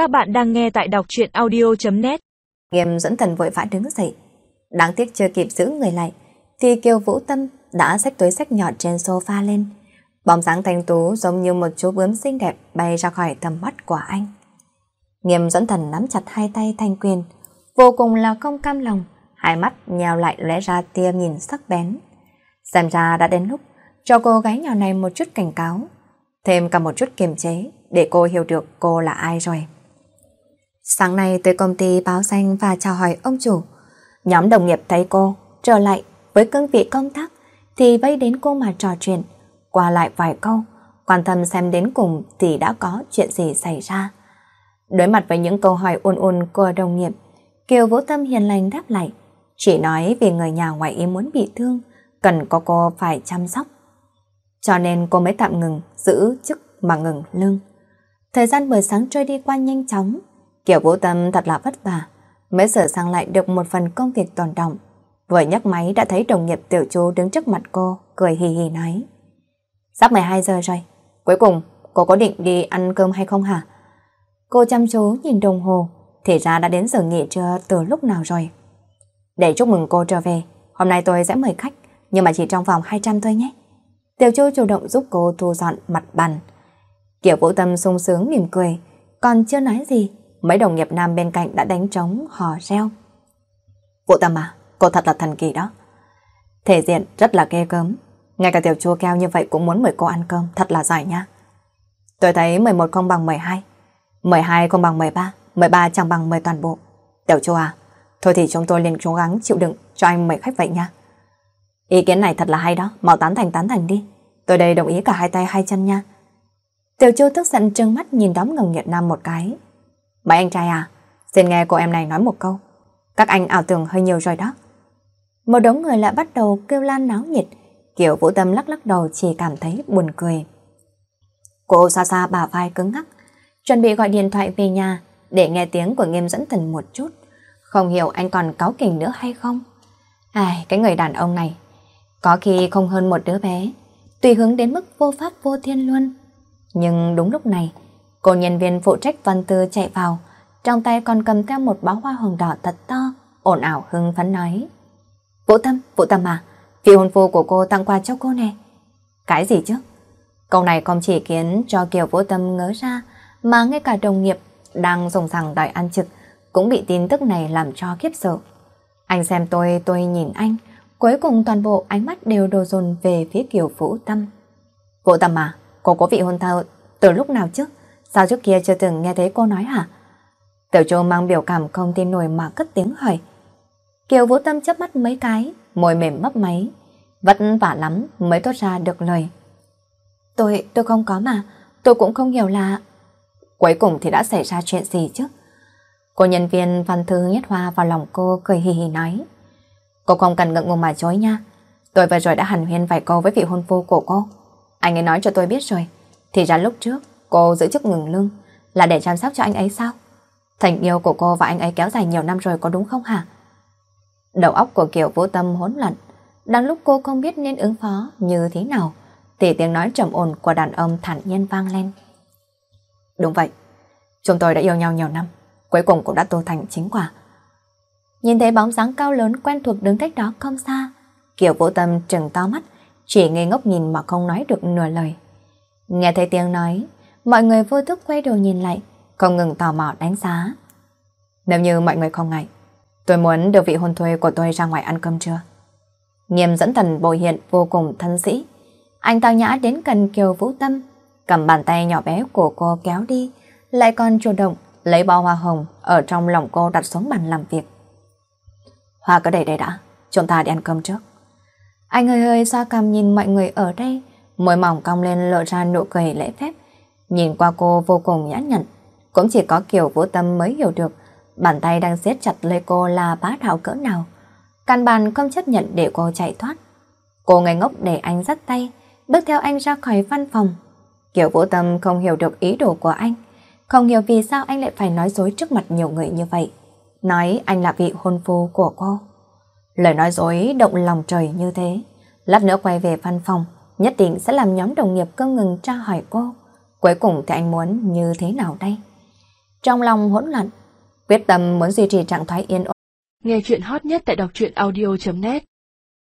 Các bạn đang nghe tại đọc truyện audio.net Nghiêm dẫn thần vội vã đứng dậy. Đáng tiếc chưa kịp giữ người lại, thì Kiều Vũ Tâm đã xách túi sách nhỏ trên sofa lên. Bóng dáng thanh tú giống như một chú bướm xinh đẹp bay ra khỏi tầm mắt của anh. Nghiêm dẫn thần nắm chặt hai tay thanh quyền, vô cùng là không cam lòng, hai mắt nhào lại lóe ra tia nhìn sắc bén. Xem ra đã đến lúc cho cô gái nhỏ này một chút cảnh cáo, thêm cả một chút kiềm chế để cô hiểu được cô là ai rồi. Sáng nay tới công ty báo danh và chào hỏi ông chủ. Nhóm đồng nghiệp thấy cô trở lại với cương vị công tác thì vây đến cô mà trò chuyện, qua lại vài câu, quan tâm xem đến cùng thì đã có chuyện gì xảy ra. Đối mặt với những câu hỏi ôn ôn của đồng nghiệp, Kiều Vũ Tâm hiền lành đáp lại, chỉ nói vì người nhà ngoại ý muốn bị thương, cần có cô phải chăm sóc. Cho nên cô mới tạm ngừng giữ chức mà ngừng lương. Thời gian buổi sáng trôi đi qua nhanh chóng, kiểu Vũ Tâm thật là vất vả, mới sửa sang lại được một phần công việc tồn động. Vừa nhấc máy đã thấy đồng nghiệp tiểu chú đứng trước mặt cô, cười hì hì nói. Sắp 12 giờ rồi, cuối cùng cô có định đi ăn cơm hay không hả? Cô chăm chú nhìn đồng hồ, thì ra đã đến giờ nghỉ trưa từ lúc nào rồi. Để chúc mừng cô trở về, hôm nay tôi sẽ mời khách, nhưng mà chỉ trong vòng 200 thôi nhé. Tiểu châu chủ động giúp cô thu dọn mặt bàn. Kiểu Vũ Tâm sung sướng mỉm cười, còn chưa nói gì, mấy đồng nghiệp nam bên cạnh đã đánh trống hò reo. Vũ Tâm à, cô thật là thần kỳ đó. Thể diện rất là ghê gớm, ngay cả tiểu chua keo như vậy cũng muốn mời cô ăn cơm, thật là giỏi nha. Tôi thấy 11 không bằng 12, 12 không bằng 13, 13 chẳng bằng 10 toàn bộ. Tiểu chua à, thôi thì chúng tôi liền cố gắng chịu đựng cho anh mời khách vậy nha. Ý kiến này thật là hay đó, mau tán thành tán thành đi. Tôi đây đồng ý cả hai tay hai chân nha. Tiểu Chu tức giận trừng mắt nhìn đám ngồng nhiệt nam một cái. Mấy anh trai à, xin nghe cô em này nói một câu. Các anh ảo tưởng hơi nhiều rồi đó. Một đống người lại bắt đầu kêu lan náo nhiệt, kiểu vũ tâm lắc lắc đầu chỉ cảm thấy buồn cười. Cô xa xa bà vai cứng ngắc, chuẩn bị gọi điện thoại về nhà để nghe tiếng của nghiêm dẫn thần một chút. Không hiểu anh còn cáu kỉnh nữa hay không? Ai, cái người đàn ông này, có khi không hơn một đứa bé, tùy hướng đến mức vô pháp vô thiên luôn. Nhưng đúng lúc này, cô nhân viên phụ trách văn tư chạy vào, trong tay còn cầm theo một bó hoa hồng đỏ thật to, ồn ào hưng phấn nói. Vũ Tâm, Vũ Tâm à, vị hôn phu của cô tặng quà cho cô nè. Cái gì chứ? Câu này không chỉ khiến cho Kiều Vũ Tâm ngớ ra, mà ngay cả đồng nghiệp đang dùng rằng đòi ăn trực cũng bị tin tức này làm cho khiếp sợ. Anh xem tôi, tôi nhìn anh, cuối cùng toàn bộ ánh mắt đều đổ dồn về phía Kiều Vũ Tâm. Vũ Tâm à, cô có vị hôn thơ từ lúc nào chứ? Sao trước kia chưa từng nghe thấy cô nói hả? Tiểu Châu mang biểu cảm không tin nổi mà cất tiếng hỏi. Kiều Vũ Tâm chớp mắt mấy cái, môi mềm mấp máy. Vất vả lắm mới tốt ra được lời. Tôi, tôi không có mà, tôi cũng không hiểu là... Cuối cùng thì đã xảy ra chuyện gì chứ? Cô nhân viên văn thư nhất hoa vào lòng cô cười hì hì nói. Cô không cần ngượng ngùng mà chối nha. Tôi vừa rồi đã hàn huyên vài câu với vị hôn phu của cô. Anh ấy nói cho tôi biết rồi. Thì ra lúc trước cô giữ chức ngừng lương là để chăm sóc cho anh ấy sao? Thành yêu của cô và anh ấy kéo dài nhiều năm rồi có đúng không hả? Đầu óc của Kiều vô Tâm hỗn loạn. Đang lúc cô không biết nên ứng phó như thế nào thì tiếng nói trầm ổn của đàn ông thản nhiên vang lên. Đúng vậy. Chúng tôi đã yêu nhau nhiều năm. Cuối cùng cũng đã tô thành chính quả. Nhìn thấy bóng dáng cao lớn quen thuộc đứng cách đó không xa. Kiều vô Tâm trừng to mắt chỉ ngây ngốc nhìn mà không nói được nửa lời. Nghe thấy tiếng nói, mọi người vô thức quay đầu nhìn lại, không ngừng tò mò đánh giá. Nếu như mọi người không ngại, tôi muốn đưa vị hôn thuê của tôi ra ngoài ăn cơm trưa. Nghiêm dẫn thần bồi hiện vô cùng thân sĩ. Anh tao nhã đến gần Kiều Vũ Tâm, cầm bàn tay nhỏ bé của cô kéo đi, lại còn chủ động lấy bao hoa hồng ở trong lòng cô đặt xuống bàn làm việc. Hoa cứ để đây đã, chúng ta đi ăn cơm trước. Anh hơi hơi xoa cằm nhìn mọi người ở đây, môi mỏng cong lên lộ ra nụ cười lễ phép. Nhìn qua cô vô cùng nhã nhặn, cũng chỉ có kiểu vũ tâm mới hiểu được bàn tay đang siết chặt lấy cô là bá đạo cỡ nào. Căn bàn không chấp nhận để cô chạy thoát. Cô ngây ngốc để anh dắt tay, bước theo anh ra khỏi văn phòng. Kiểu vũ tâm không hiểu được ý đồ của anh, không hiểu vì sao anh lại phải nói dối trước mặt nhiều người như vậy. Nói anh là vị hôn phu của cô. Lời nói dối động lòng trời như thế. Lát nữa quay về văn phòng, nhất định sẽ làm nhóm đồng nghiệp không ngừng tra hỏi cô. Cuối cùng thì anh muốn như thế nào đây? Trong lòng hỗn loạn, quyết tâm muốn duy trì trạng thái yên ổn. Nghe chuyện hot nhất tại đọc truyện audio.net